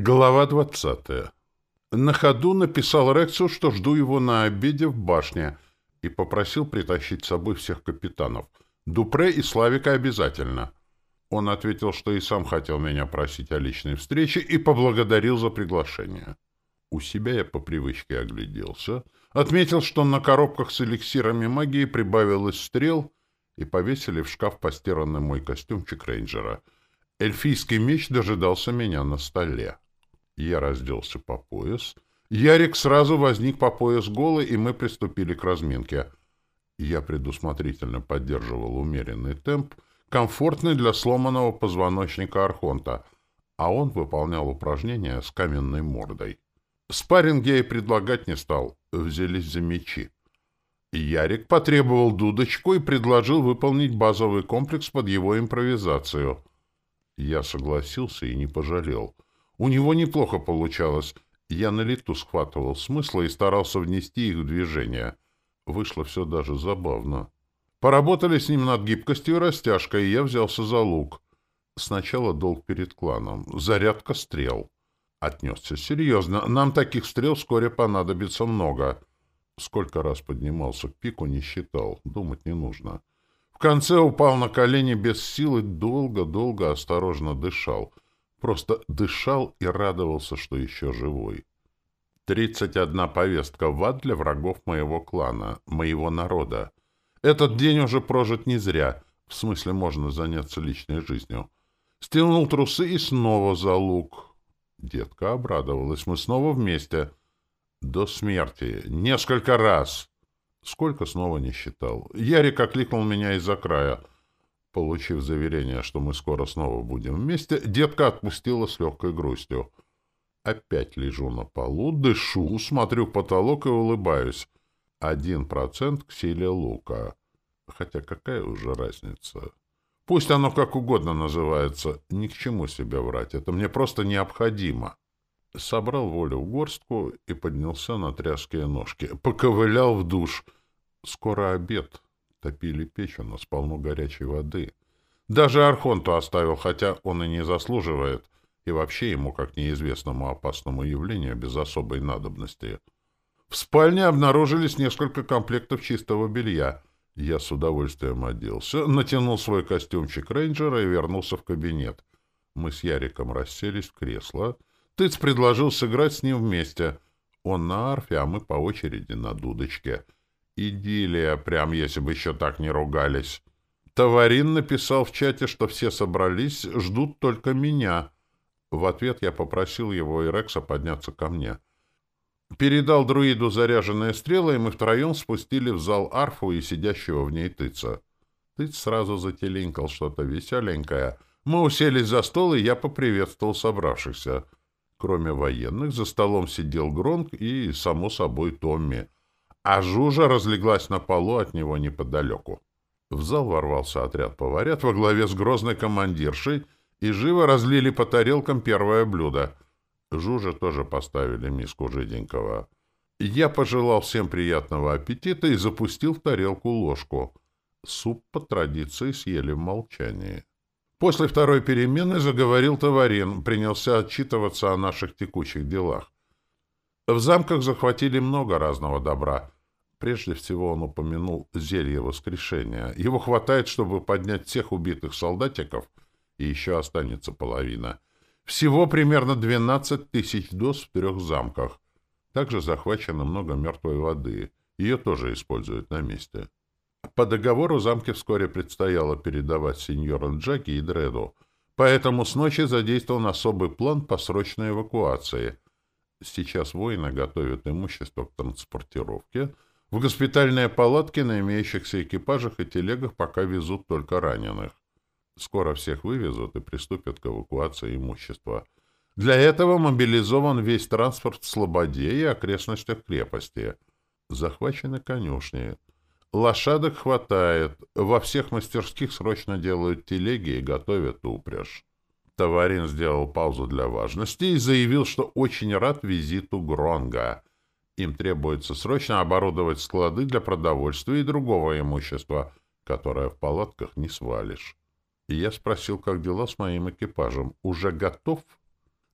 Глава двадцатая. На ходу написал Рексу, что жду его на обеде в башне, и попросил притащить с собой всех капитанов. Дупре и Славика обязательно. Он ответил, что и сам хотел меня просить о личной встрече, и поблагодарил за приглашение. У себя я по привычке огляделся, отметил, что на коробках с эликсирами магии прибавилось стрел, и повесили в шкаф постиранный мой костюмчик рейнджера. Эльфийский меч дожидался меня на столе. Я разделся по пояс. Ярик сразу возник по пояс голый, и мы приступили к разминке. Я предусмотрительно поддерживал умеренный темп, комфортный для сломанного позвоночника Архонта, а он выполнял упражнения с каменной мордой. Спарринг я и предлагать не стал, взялись за мечи. Ярик потребовал дудочку и предложил выполнить базовый комплекс под его импровизацию. Я согласился и не пожалел — у него неплохо получалось. Я на лету схватывал смыслы и старался внести их в движение. Вышло все даже забавно. Поработали с ним над гибкостью и растяжкой, и я взялся за лук. Сначала долг перед кланом. Зарядка стрел. Отнесся серьезно. Нам таких стрел вскоре понадобится много. Сколько раз поднимался к пику, не считал. Думать не нужно. В конце упал на колени без силы, долго-долго осторожно дышал — Просто дышал и радовался, что еще живой. Тридцать одна повестка в ад для врагов моего клана, моего народа. Этот день уже прожит не зря, в смысле можно заняться личной жизнью. Стянул трусы и снова за лук. Детка обрадовалась, мы снова вместе. До смерти. Несколько раз. Сколько снова не считал. Ярик окликнул меня из-за края — Получив заверение, что мы скоро снова будем вместе, детка отпустила с легкой грустью. Опять лежу на полу, дышу, смотрю в потолок и улыбаюсь. Один процент к силе лука. Хотя какая уже разница? Пусть оно как угодно называется, ни к чему себе врать, это мне просто необходимо. Собрал волю в горстку и поднялся на тряские ножки. Поковылял в душ. Скоро обед. Топили печь, у нас полно горячей воды. Даже Архонту оставил, хотя он и не заслуживает, и вообще ему, как неизвестному опасному явлению, без особой надобности. В спальне обнаружились несколько комплектов чистого белья. Я с удовольствием оделся, натянул свой костюмчик рейнджера и вернулся в кабинет. Мы с Яриком расселись в кресло. Тыц предложил сыграть с ним вместе. Он на арфе, а мы по очереди на дудочке — Идиллия, прям если бы еще так не ругались. Товарин написал в чате, что все собрались, ждут только меня. В ответ я попросил его и Рекса подняться ко мне. Передал друиду заряженные стрелы, и мы втроем спустили в зал арфу и сидящего в ней тыца. Тыц сразу зателинкал что-то веселенькое. Мы уселись за стол, и я поприветствовал собравшихся. Кроме военных, за столом сидел Гронк и, само собой, Томми — а Жужа разлеглась на полу от него неподалеку. В зал ворвался отряд поварят во главе с грозной командиршей и живо разлили по тарелкам первое блюдо. Жужа тоже поставили миску жиденького. Я пожелал всем приятного аппетита и запустил в тарелку ложку. Суп по традиции съели в молчании. После второй перемены заговорил Товарин, принялся отчитываться о наших текущих делах. В замках захватили много разного добра — Прежде всего он упомянул зелье воскрешения. Его хватает, чтобы поднять всех убитых солдатиков, и еще останется половина. Всего примерно 12 тысяч доз в трех замках. Также захвачено много мертвой воды. Ее тоже используют на месте. По договору замки вскоре предстояло передавать сеньорам Джаки и Дреду, поэтому с ночи задействован особый план по срочной эвакуации. Сейчас воины готовят имущество к транспортировке — в госпитальные палатки на имеющихся экипажах и телегах пока везут только раненых. Скоро всех вывезут и приступят к эвакуации имущества. Для этого мобилизован весь транспорт в Слободе и окрестностях крепости. Захвачены конюшни. Лошадок хватает. Во всех мастерских срочно делают телеги и готовят упряжь. Товарин сделал паузу для важности и заявил, что очень рад визиту Гронга — им требуется срочно оборудовать склады для продовольствия и другого имущества, которое в палатках не свалишь. И я спросил, как дела с моим экипажем. Уже готов?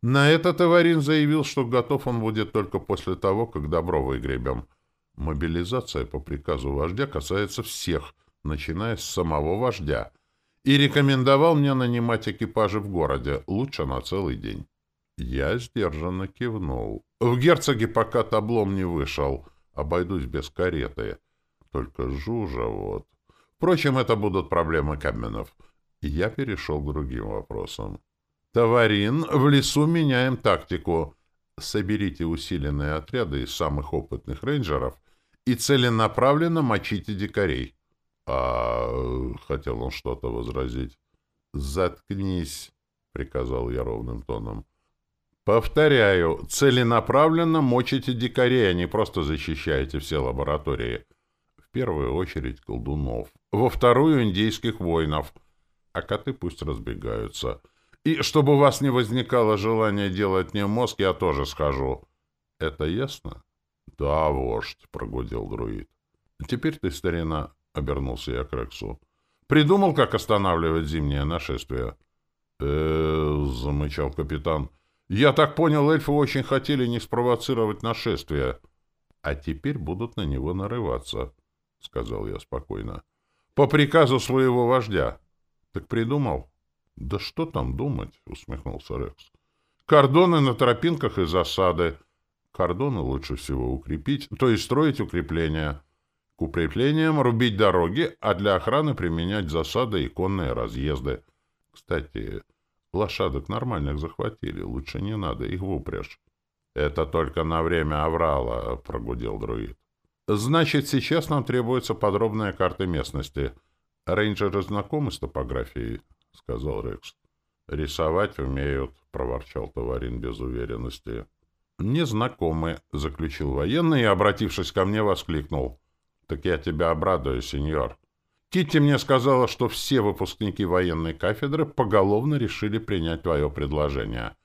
На это Таварин заявил, что готов он будет только после того, как добро выгребем. Мобилизация по приказу вождя касается всех, начиная с самого вождя, и рекомендовал мне нанимать экипажи в городе, лучше на целый день. Я сдержанно кивнул. В герцоге пока таблом не вышел, обойдусь без кареты. Только жужа вот. Впрочем, это будут проблемы Каменов. Я перешел к другим вопросам. «Товарин, в лесу меняем тактику. Соберите усиленные отряды из самых опытных рейнджеров и целенаправленно мочите дикарей». «А...» — хотел он что-то возразить. «Заткнись», — приказал я ровным тоном. «Повторяю, целенаправленно мочите дикарей, а не просто защищаете все лаборатории. В первую очередь колдунов, во вторую — индейских воинов, а коты пусть разбегаются». И чтобы у вас не возникало желания делать мне мозг, я тоже схожу. Это ясно? Да, вождь, прогудел друид. Теперь ты, старина, обернулся я к Рексу. Придумал, как останавливать зимнее нашествие? э замычал капитан. Я так понял, эльфы очень хотели не спровоцировать нашествие. А теперь будут на него нарываться, сказал я спокойно. По приказу своего вождя. Так придумал? «Да что там думать?» — усмехнулся Рекс. «Кордоны на тропинках и засады. Кордоны лучше всего укрепить, то есть строить укрепления. К укреплениям рубить дороги, а для охраны применять засады и конные разъезды. Кстати, лошадок нормальных захватили, лучше не надо их в упряжь». «Это только на время аврала», — прогудел друид. «Значит, сейчас нам требуется подробная карта местности. Рейнджеры знакомы с топографией?» — сказал Рекс. «Рисовать умеют», — проворчал Товарин без уверенности. «Незнакомы», — заключил военный и, обратившись ко мне, воскликнул. «Так я тебя обрадую, сеньор. Китти мне сказала, что все выпускники военной кафедры поголовно решили принять твое предложение.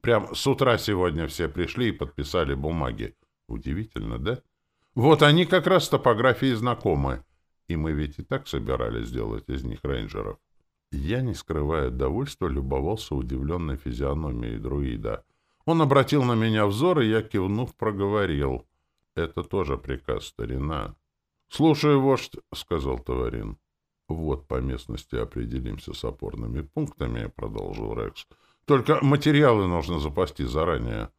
Прям с утра сегодня все пришли и подписали бумаги. Удивительно, да? Вот они как раз с топографией знакомы. И мы ведь и так собирались сделать из них рейнджеров. Я, не скрывая довольства, любовался удивленной физиономией друида. Он обратил на меня взор, и я, кивнув, проговорил. — Это тоже приказ, старина. — Слушаю, вождь, — сказал Товарин. — Вот по местности определимся с опорными пунктами, — продолжил Рекс. — Только материалы нужно запасти заранее.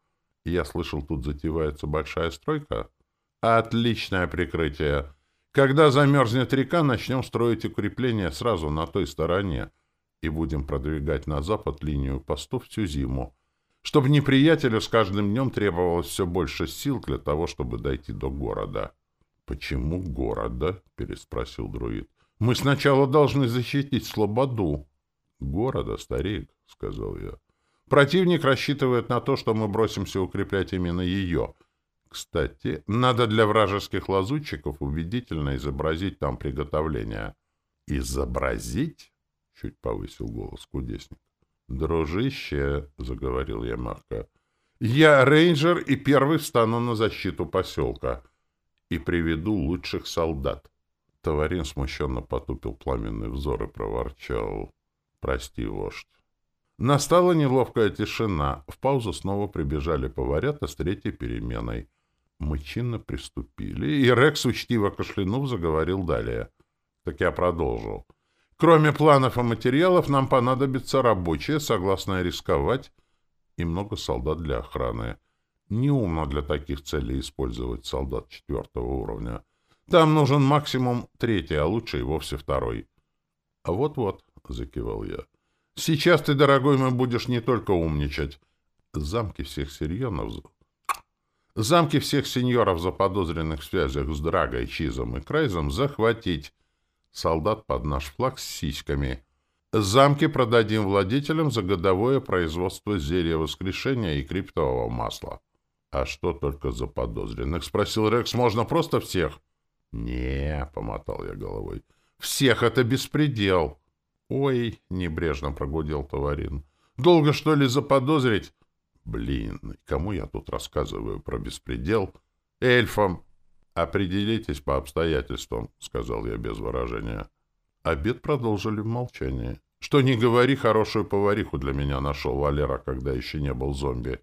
Я слышал, тут затевается большая стройка. — Отличное прикрытие! Когда замерзнет река, начнем строить укрепления сразу на той стороне и будем продвигать на запад линию постов всю зиму, чтобы неприятелю с каждым днем требовалось все больше сил для того, чтобы дойти до города. — Почему города? — переспросил друид. — Мы сначала должны защитить Слободу. — Города, старик, — сказал я. Противник рассчитывает на то, что мы бросимся укреплять именно ее — кстати, надо для вражеских лазутчиков убедительно изобразить там приготовление. «Изобразить?» — чуть повысил голос кудесник. «Дружище», — заговорил я мягко, — «я рейнджер и первый встану на защиту поселка и приведу лучших солдат». Товарин смущенно потупил пламенный взор и проворчал. «Прости, вождь». Настала неловкая тишина. В паузу снова прибежали поварята с третьей переменой — мы чинно приступили, и Рекс, учтиво кашлянув, заговорил далее. Так я продолжил. Кроме планов и материалов, нам понадобится рабочие, согласные рисковать, и много солдат для охраны. Неумно для таких целей использовать солдат четвертого уровня. Там нужен максимум третий, а лучше и вовсе второй. — вот-вот, — закивал я. — Сейчас ты, дорогой мой, будешь не только умничать. Замки всех сирьонов Замки всех сеньоров, заподозренных в связях с Драгой, Чизом и Крайзом, захватить. Солдат под наш флаг с сиськами. Замки продадим владетелям за годовое производство зелья воскрешения и криптового масла. — А что только за подозренных? — спросил Рекс. — Можно просто всех? — Не, — помотал я головой. — Всех это беспредел. — Ой, — небрежно прогудел Товарин. — Долго, что ли, заподозрить? Блин, кому я тут рассказываю про беспредел? Эльфам! Определитесь по обстоятельствам, сказал я без выражения. Обед продолжили в молчании. Что не говори, хорошую повариху для меня нашел Валера, когда еще не был зомби.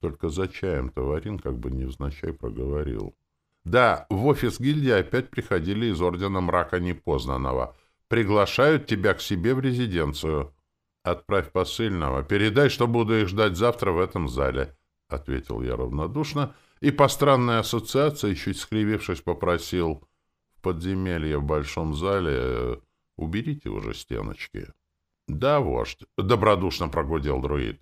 Только за чаем-то Варин как бы невзначай проговорил. Да, в офис гильдии опять приходили из Ордена Мрака Непознанного. Приглашают тебя к себе в резиденцию. Отправь посыльного. Передай, что буду их ждать завтра в этом зале, — ответил я равнодушно, и по странной ассоциации, чуть скривившись, попросил в подземелье в большом зале э, уберите уже стеночки. — Да, вождь, — добродушно прогудел друид.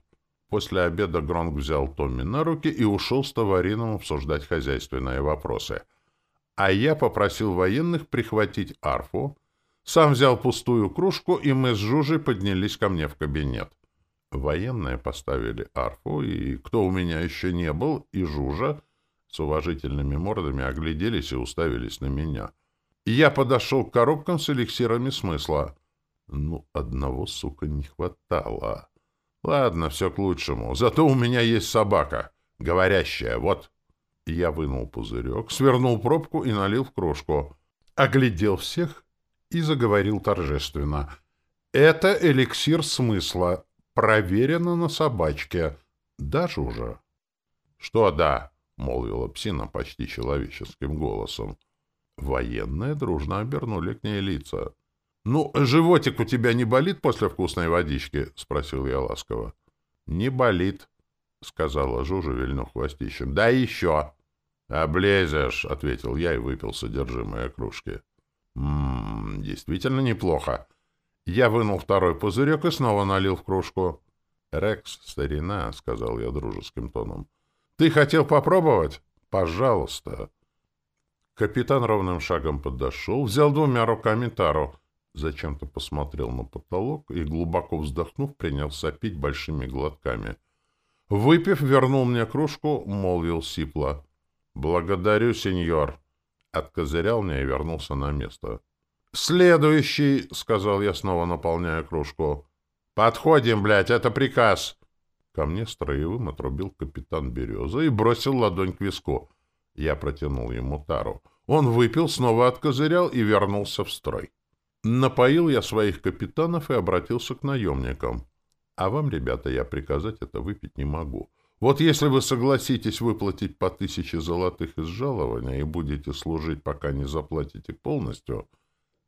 После обеда Гронг взял Томми на руки и ушел с товарином обсуждать хозяйственные вопросы. А я попросил военных прихватить арфу, сам взял пустую кружку, и мы с Жужей поднялись ко мне в кабинет. Военные поставили арфу, и кто у меня еще не был, и Жужа с уважительными мордами огляделись и уставились на меня. Я подошел к коробкам с эликсирами смысла. Ну, одного, сука, не хватало. Ладно, все к лучшему. Зато у меня есть собака. Говорящая, вот. Я вынул пузырек, свернул пробку и налил в кружку. Оглядел всех и заговорил торжественно. Это эликсир смысла. Проверено на собачке. Даже уже. Что да? — молвила псина почти человеческим голосом. Военные дружно обернули к ней лица. «Ну, животик у тебя не болит после вкусной водички?» — спросил я ласково. «Не болит», — сказала Жужа, вильнув хвостищем. «Да еще!» «Облезешь», — ответил я и выпил содержимое кружки. «Ммм, действительно неплохо». Я вынул второй пузырек и снова налил в кружку. «Рекс, старина», — сказал я дружеским тоном. «Ты хотел попробовать? Пожалуйста». Капитан ровным шагом подошел, взял двумя руками тару — Зачем-то посмотрел на потолок и, глубоко вздохнув, принялся пить большими глотками. Выпив, вернул мне кружку, молвил сипло. «Благодарю, сеньор!» Откозырял мне и вернулся на место. «Следующий!» — сказал я, снова наполняя кружку. «Подходим, блядь, это приказ!» Ко мне строевым отрубил капитан Береза и бросил ладонь к виску. Я протянул ему тару. Он выпил, снова откозырял и вернулся в строй. Напоил я своих капитанов и обратился к наемникам. А вам, ребята, я приказать это выпить не могу. Вот если вы согласитесь выплатить по тысяче золотых из жалования и будете служить, пока не заплатите полностью,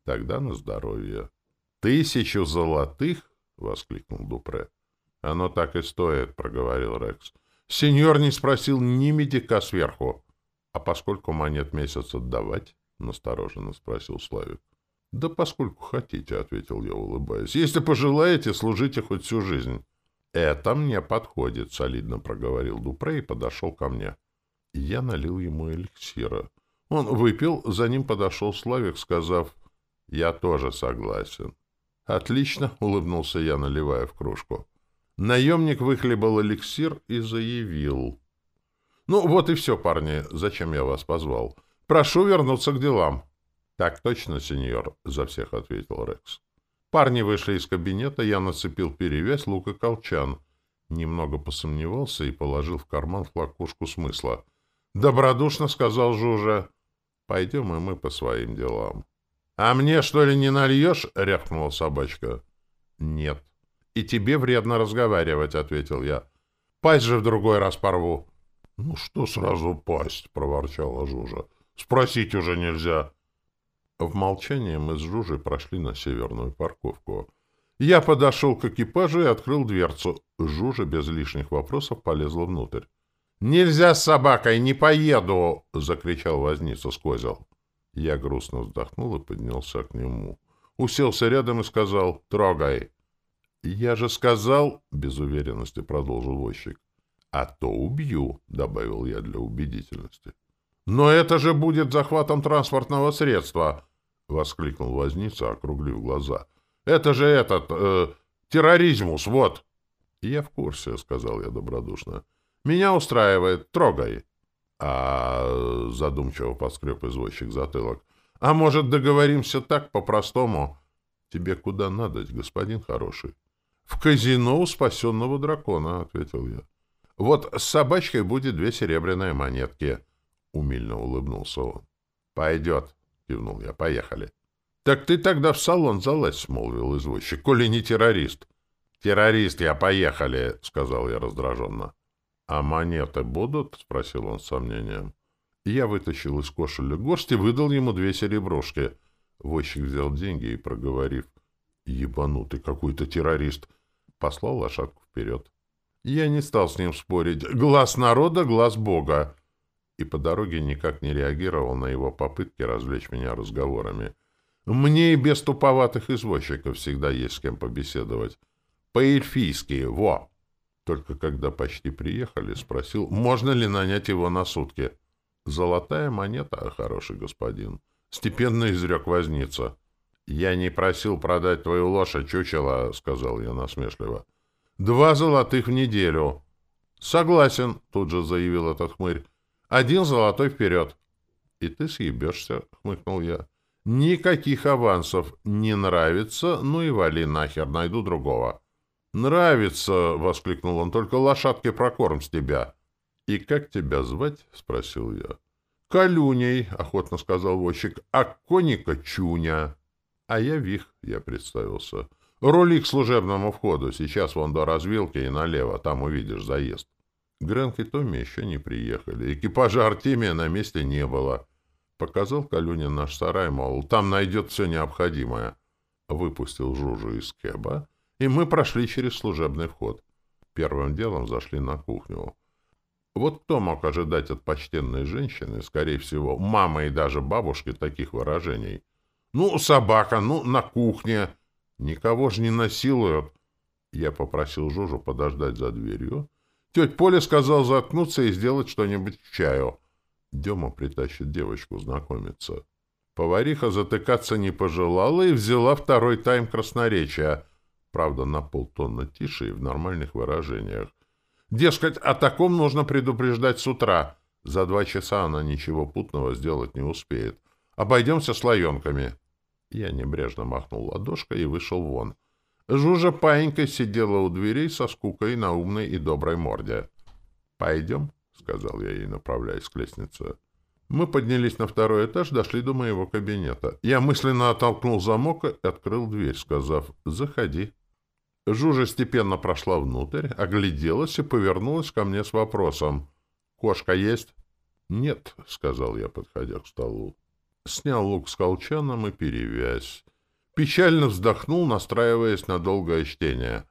тогда на здоровье. — Тысячу золотых? — воскликнул Дупре. — Оно так и стоит, — проговорил Рекс. — Сеньор не спросил ни медика сверху. — А поскольку монет месяц отдавать? — настороженно спросил Славик. — Да поскольку хотите, — ответил я, улыбаясь. — Если пожелаете, служите хоть всю жизнь. — Это мне подходит, — солидно проговорил Дупре и подошел ко мне. Я налил ему эликсира. Он выпил, за ним подошел Славик, сказав, — Я тоже согласен. — Отлично, — улыбнулся я, наливая в кружку. Наемник выхлебал эликсир и заявил. — Ну, вот и все, парни, зачем я вас позвал. Прошу вернуться к делам. — «Так точно, сеньор», — за всех ответил Рекс. Парни вышли из кабинета, я нацепил перевязь, лук и колчан. Немного посомневался и положил в карман флакушку смысла. Добродушно сказал Жужа. «Пойдем и мы по своим делам». «А мне, что ли, не нальешь?» — рявкнула собачка. «Нет». «И тебе вредно разговаривать», — ответил я. «Пасть же в другой раз порву». «Ну что сразу пасть?» — проворчала Жужа. «Спросить уже нельзя». В молчании мы с Жужей прошли на северную парковку. Я подошел к экипажу и открыл дверцу. Жужа без лишних вопросов полезла внутрь. «Нельзя с собакой, не поеду!» — закричал возница с козел. Я грустно вздохнул и поднялся к нему. Уселся рядом и сказал «Трогай». «Я же сказал...» — без уверенности продолжил возчик. «А то убью», — добавил я для убедительности. «Но это же будет захватом транспортного средства!» — воскликнул возница, округлив глаза. — Это же этот... Э, терроризмус, вот! — Я в курсе, — сказал я добродушно. — Меня устраивает. Трогай. — А... — задумчиво поскреб извозчик затылок. — А может, договоримся так, по-простому? — Тебе куда надо, господин хороший? — В казино у спасенного дракона, — ответил я. — Вот с собачкой будет две серебряные монетки. — умильно улыбнулся он. — Пойдет. — кивнул я. «Поехали». — Так ты тогда в салон залазь, — смолвил извозчик, — коли не террорист. — Террорист, я поехали, — сказал я раздраженно. — А монеты будут? — спросил он с сомнением. Я вытащил из кошеля горсть и выдал ему две серебрушки. Возчик взял деньги и, проговорив, «Ебанутый какой-то террорист», послал лошадку вперед. Я не стал с ним спорить. Глаз народа — глаз Бога. И по дороге никак не реагировал на его попытки развлечь меня разговорами. Мне и без туповатых извозчиков всегда есть с кем побеседовать. По-эльфийски, во! Только когда почти приехали, спросил, можно ли нанять его на сутки. Золотая монета, хороший господин. Степенно изрек возница. «Я не просил продать твою лошадь, чучело», — сказал я насмешливо. «Два золотых в неделю». «Согласен», — тут же заявил этот хмырь. «Один золотой вперед». «И ты съебешься», — хмыкнул я. «Никаких авансов. Не нравится? Ну и вали нахер, найду другого». «Нравится!» — воскликнул он. «Только лошадки прокорм с тебя». «И как тебя звать?» — спросил я. «Калюней», — охотно сказал возчик, — «а коника Чуня». «А я Вих», — я представился. «Рули к служебному входу. Сейчас вон до развилки и налево. Там увидишь заезд». Грэнк и Томми еще не приехали. Экипажа Артемия на месте не было. Показал Калюнин наш сарай, мол, там найдет все необходимое. Выпустил Жужу из кэба, и мы прошли через служебный вход. Первым делом зашли на кухню. Вот кто мог ожидать от почтенной женщины, скорее всего, мамы и даже бабушки, таких выражений? Ну, собака, ну, на кухне. Никого же не насилуют. Я попросил Жужу подождать за дверью. Тетя Поля сказал заткнуться и сделать что-нибудь к чаю. Дема притащит девочку знакомиться. Повариха затыкаться не пожелала и взяла второй тайм красноречия. Правда, на полтонна тише и в нормальных выражениях. Дескать, о таком нужно предупреждать с утра. За два часа она ничего путного сделать не успеет. Обойдемся слоенками. Я небрежно махнул ладошкой и вышел вон. Жужа паинькой сидела у дверей со скукой на умной и доброй морде. «Пойдем», — сказал я ей, направляясь к лестнице. Мы поднялись на второй этаж, дошли до моего кабинета. Я мысленно оттолкнул замок и открыл дверь, сказав «Заходи». Жужа степенно прошла внутрь, огляделась и повернулась ко мне с вопросом. «Кошка есть?» «Нет», — сказал я, подходя к столу. Снял лук с колчаном и перевязь. Печально вздохнул, настраиваясь на долгое чтение.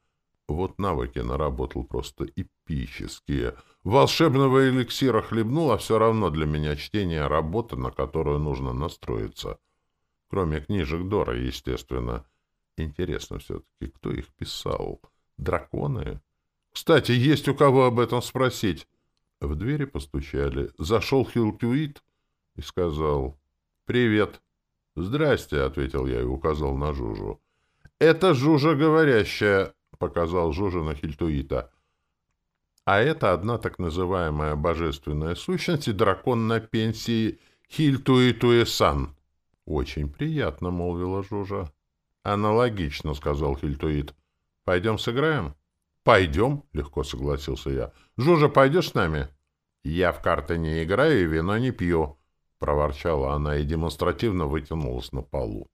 Вот навыки наработал просто эпические. Волшебного эликсира хлебнул, а все равно для меня чтение — работа, на которую нужно настроиться. Кроме книжек Дора, естественно. Интересно все-таки, кто их писал? Драконы? Кстати, есть у кого об этом спросить. В двери постучали. Зашел Хилтюит и сказал «Привет». «Здрасте», — ответил я и указал на Жужу. «Это Жужа говорящая», — показал Жужа на Хильтуита. «А это одна так называемая божественная сущность и дракон на пенсии Хильтуитуэ-сан». «Очень приятно», — молвила Жужа. «Аналогично», — сказал Хильтуит. «Пойдем сыграем?» «Пойдем», — легко согласился я. «Жужа, пойдешь с нами?» «Я в карты не играю и вино не пью», — проворчала она и демонстративно вытянулась на полу.